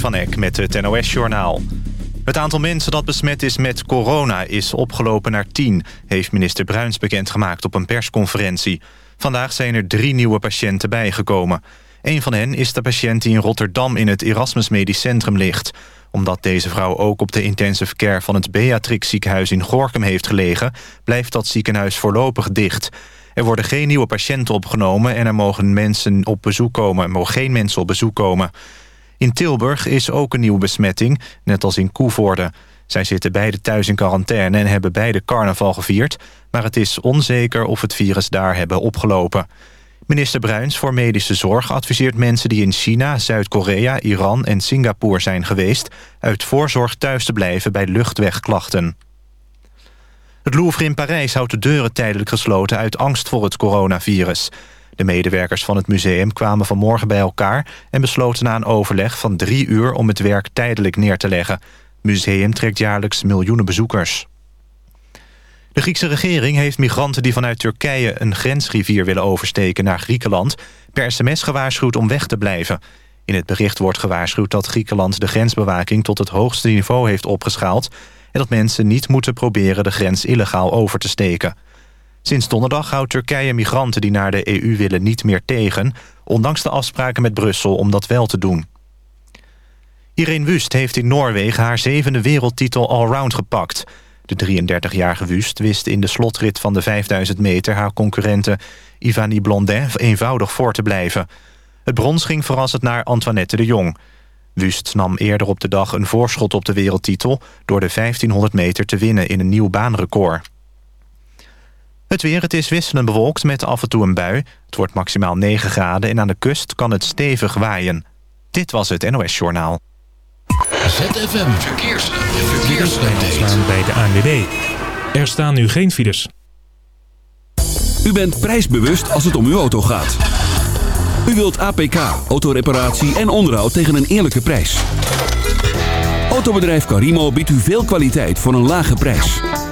Van Eck met het NOS-journaal. Het aantal mensen dat besmet is met corona is opgelopen naar 10... heeft minister Bruins bekendgemaakt op een persconferentie. Vandaag zijn er drie nieuwe patiënten bijgekomen. Een van hen is de patiënt die in Rotterdam in het Erasmus Medisch Centrum ligt. Omdat deze vrouw ook op de intensive care van het Beatrix ziekenhuis in Gorkum heeft gelegen... blijft dat ziekenhuis voorlopig dicht... Er worden geen nieuwe patiënten opgenomen en er mogen, mensen op bezoek komen, er mogen geen mensen op bezoek komen. In Tilburg is ook een nieuwe besmetting, net als in Koevoorde. Zij zitten beide thuis in quarantaine en hebben beide carnaval gevierd... maar het is onzeker of het virus daar hebben opgelopen. Minister Bruins voor Medische Zorg adviseert mensen die in China, Zuid-Korea, Iran en Singapore zijn geweest... uit voorzorg thuis te blijven bij luchtwegklachten. Het Louvre in Parijs houdt de deuren tijdelijk gesloten uit angst voor het coronavirus. De medewerkers van het museum kwamen vanmorgen bij elkaar... en besloten na een overleg van drie uur om het werk tijdelijk neer te leggen. Het museum trekt jaarlijks miljoenen bezoekers. De Griekse regering heeft migranten die vanuit Turkije... een grensrivier willen oversteken naar Griekenland... per sms gewaarschuwd om weg te blijven. In het bericht wordt gewaarschuwd dat Griekenland de grensbewaking... tot het hoogste niveau heeft opgeschaald... en dat mensen niet moeten proberen de grens illegaal over te steken. Sinds donderdag houdt Turkije migranten die naar de EU willen niet meer tegen... ondanks de afspraken met Brussel om dat wel te doen. Irene Wust heeft in Noorwegen haar zevende wereldtitel allround gepakt. De 33-jarige Wust wist in de slotrit van de 5000 meter... haar concurrente Ivani Blondin eenvoudig voor te blijven. Het brons ging verrassend naar Antoinette de Jong. Wust nam eerder op de dag een voorschot op de wereldtitel... door de 1500 meter te winnen in een nieuw baanrecord. Het weer, het is wisselend bewolkt met af en toe een bui. Het wordt maximaal 9 graden en aan de kust kan het stevig waaien. Dit was het NOS Journaal. ZFM Verkeers. Verkeersupdate. bij de ANWB. Er staan nu geen files. U bent prijsbewust als het om uw auto gaat. U wilt APK, autoreparatie en onderhoud tegen een eerlijke prijs. Autobedrijf Carimo biedt u veel kwaliteit voor een lage prijs.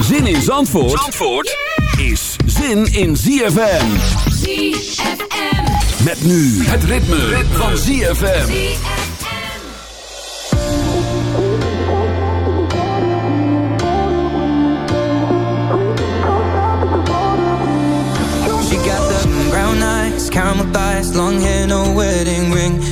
Zin in Zandvoort, Zandvoort is zin in ZFM. ZFM. Met nu het ritme, van ZFM. She got the brown eyes, caramel thighs, long hair, no wedding ring.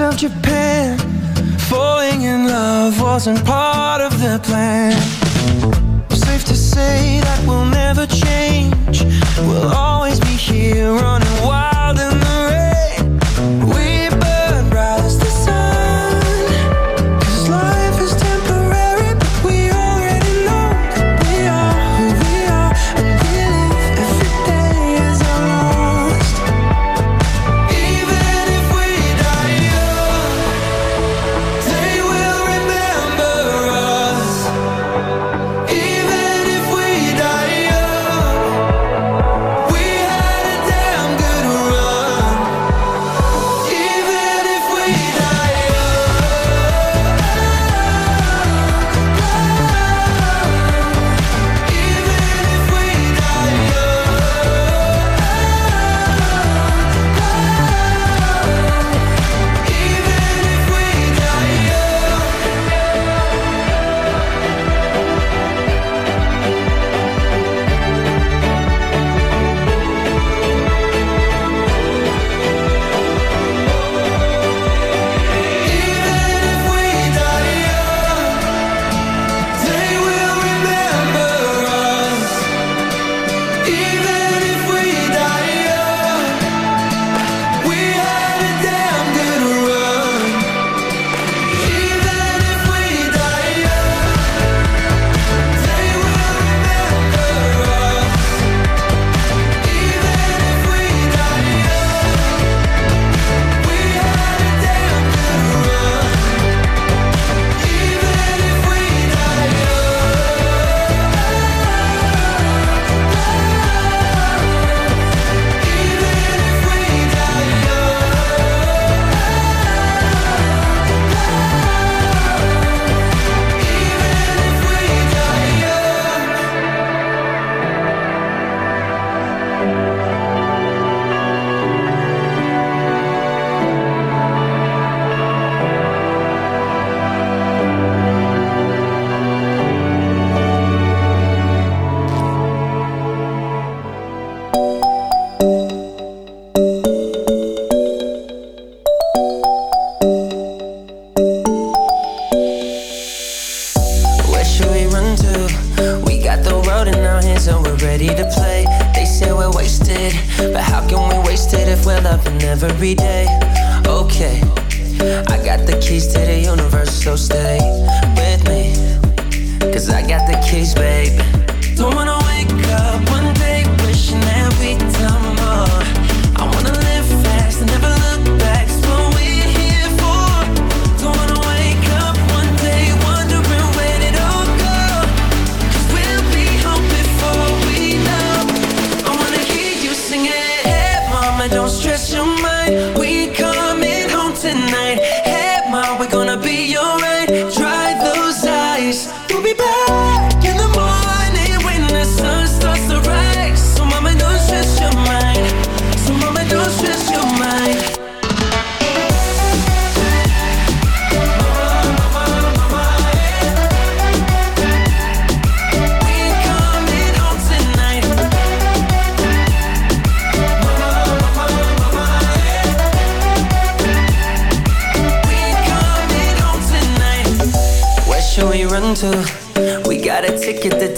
of Japan. Falling in love wasn't part of the plan. Safe to say that we'll never change. We'll always be here running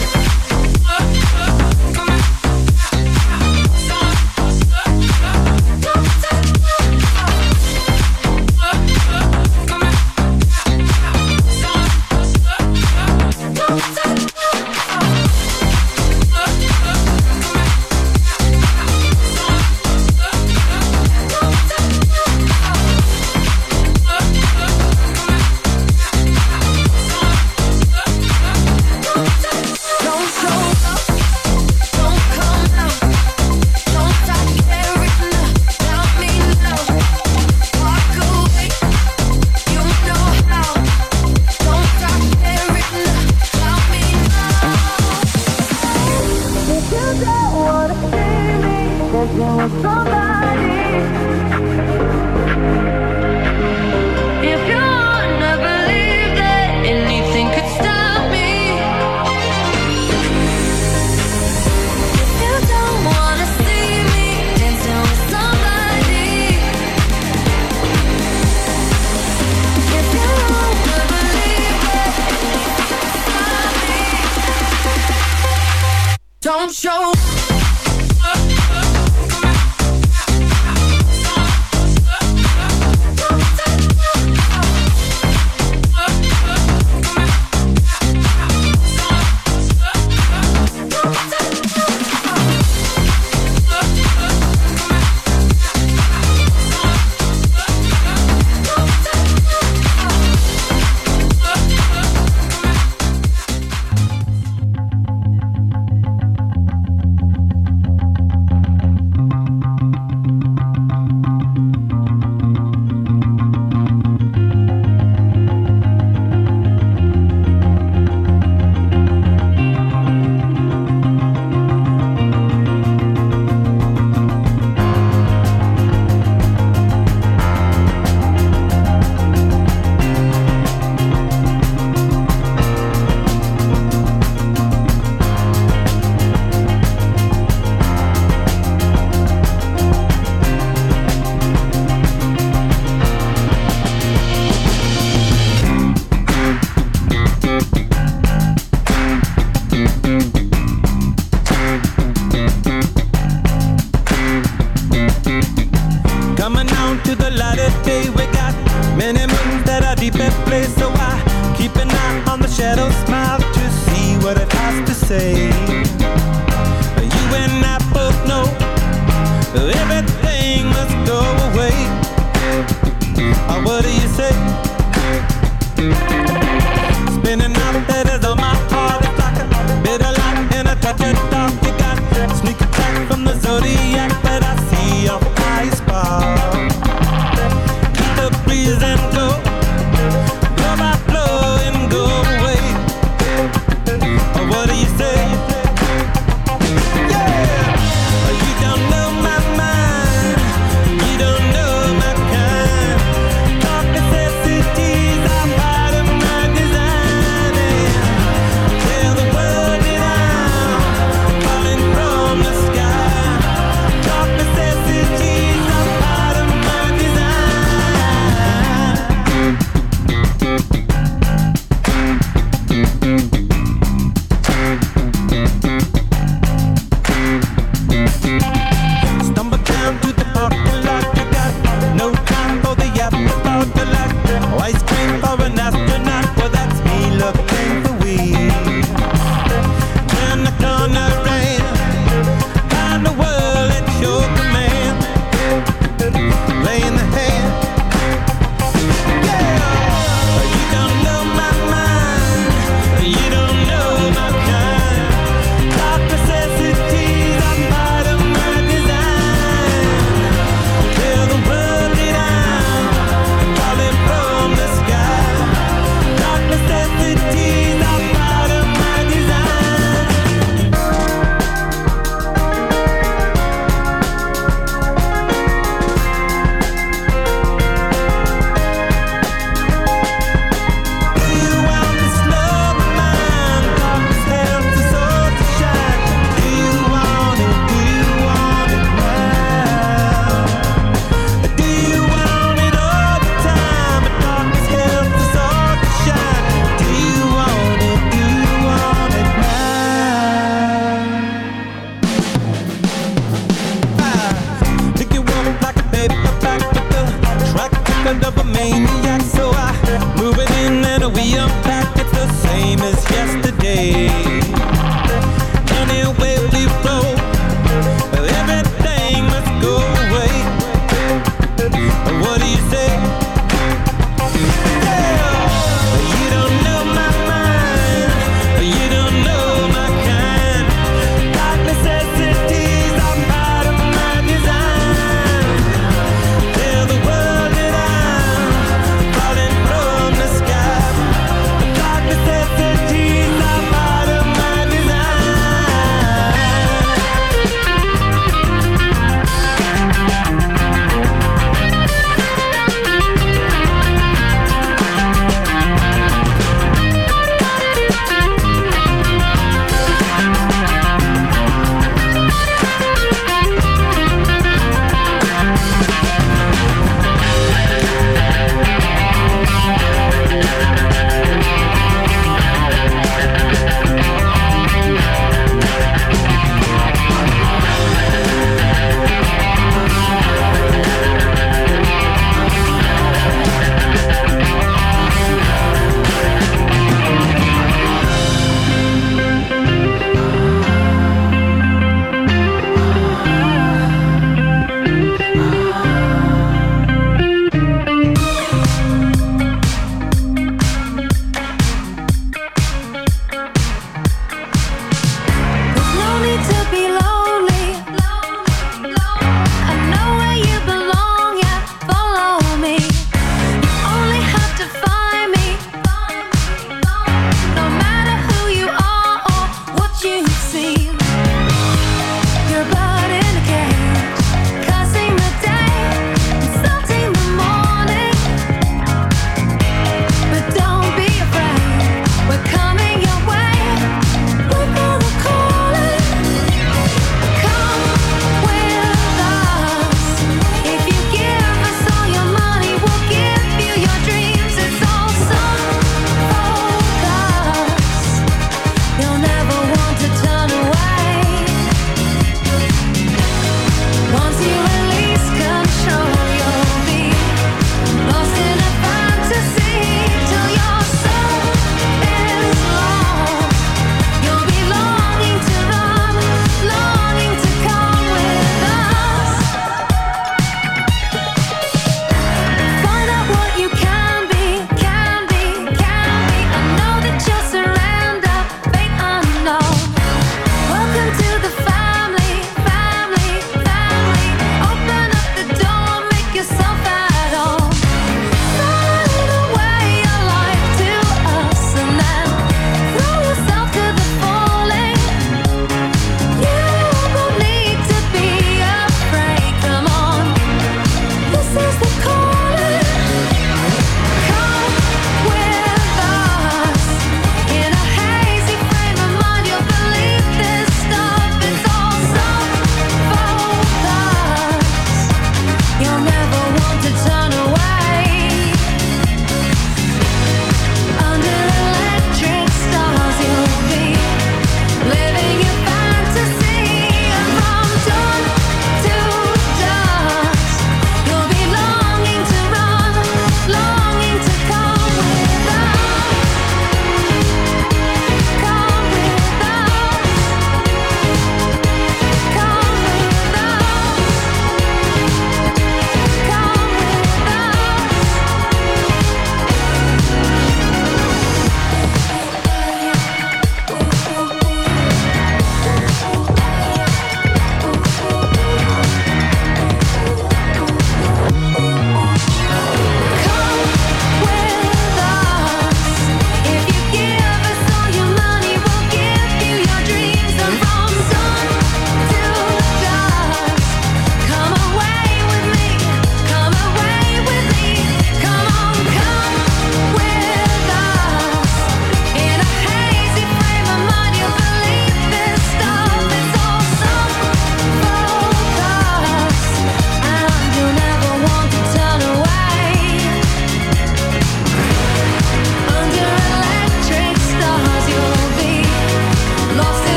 Yeah.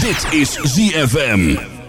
Dit is ZFM.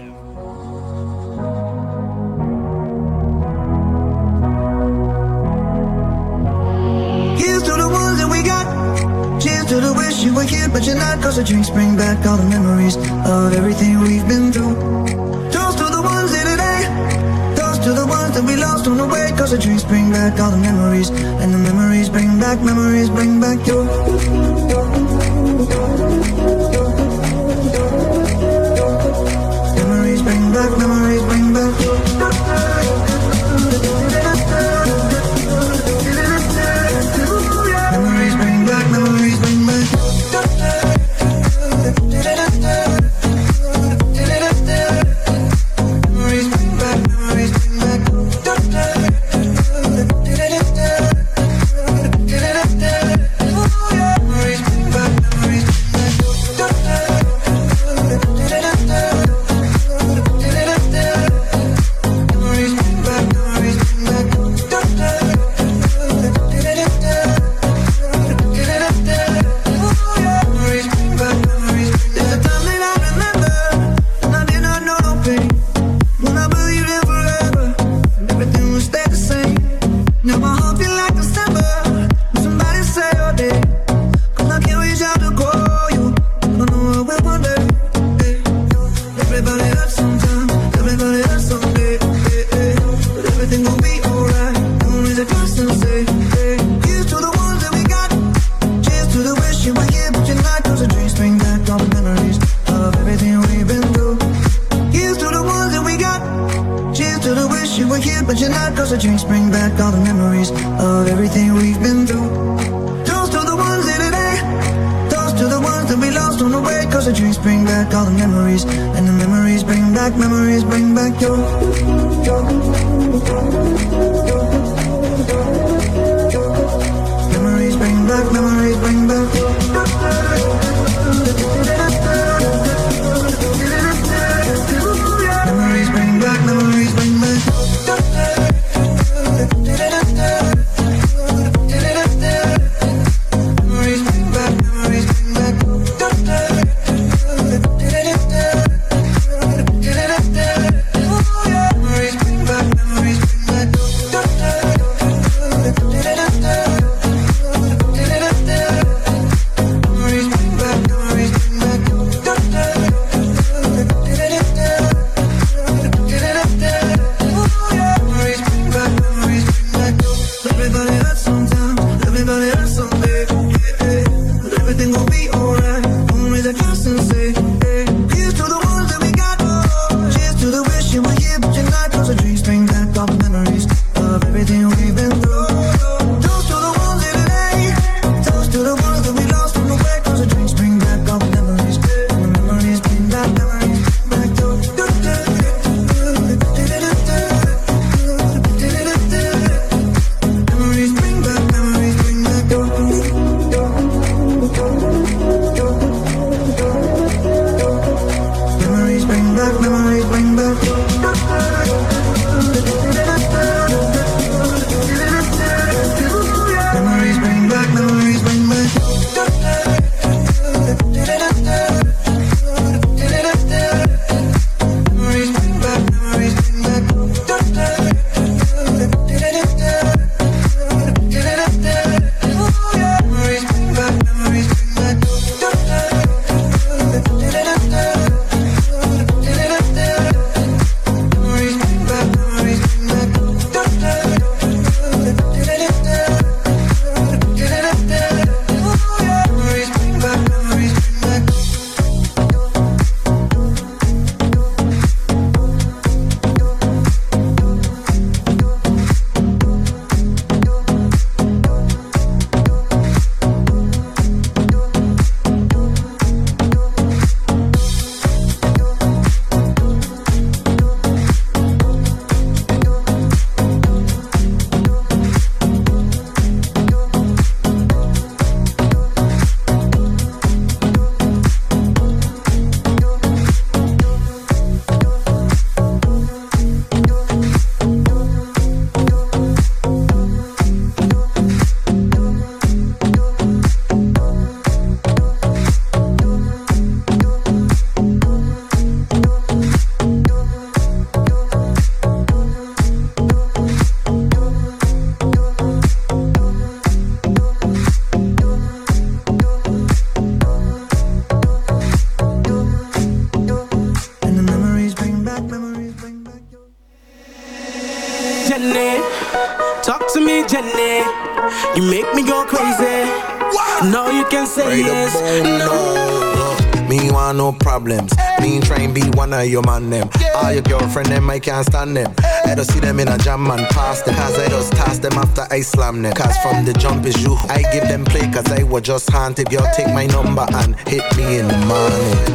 Problems. Me try and be one of your man them. All your girlfriend them, I can't stand them. Eh. I don't see them in a jam and pass them. Cause I just toss them after I slam them. Cause from the jump is you. I give them play cause I was just haunted. Girl, take my number and hit me in the morning.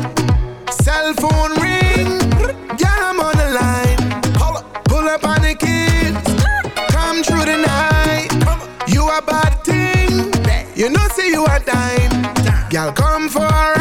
Cell phone ring, yeah, I'm on the line. Pull up, pull up on the kids. Come through the night. You a bad thing. You know, see you a dime. Girl, come for a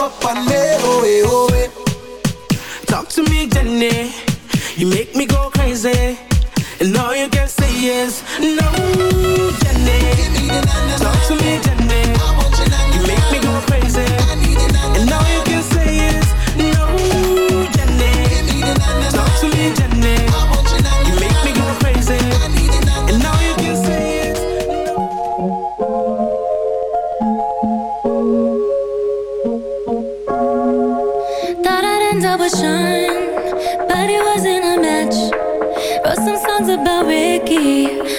Up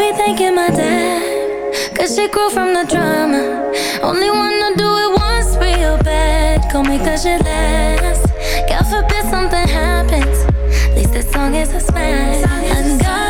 be thanking my dad. Cause she grew from the drama. Only wanna do it once real bad. Call me cuz she last. God forbid something happens. At least as long as I smash